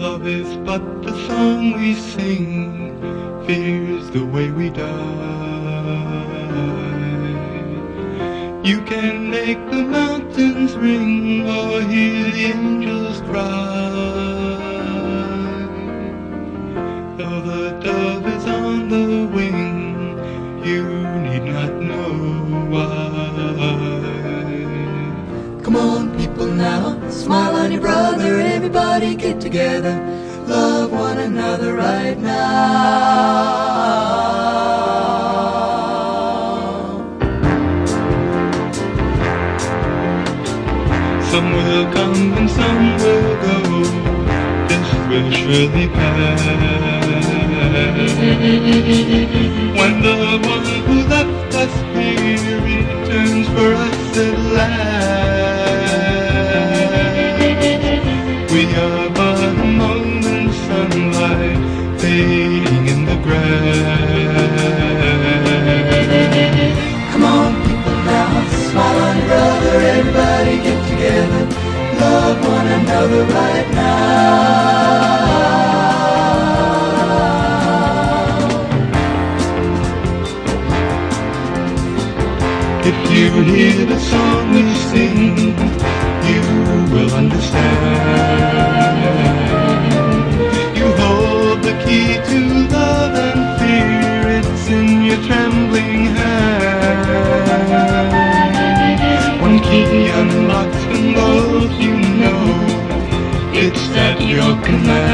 Love is but the song we sing, fear's the way we die. You can make the mountains ring or hear the angels cry. Though the dove is on the wing, you need not know why. Come on, people now, smile on your brother, everybody get together, love one another right now. Some will come and some will go. This will surely pass. When the one who left us here returns for us at last, fading in the grass. Come on, people now, smile on your brother, everybody get together, love one another right now. If you hear the song we sing, key to love and fear, it's in your trembling hand. One key unlocks them both, you know, it's at your command.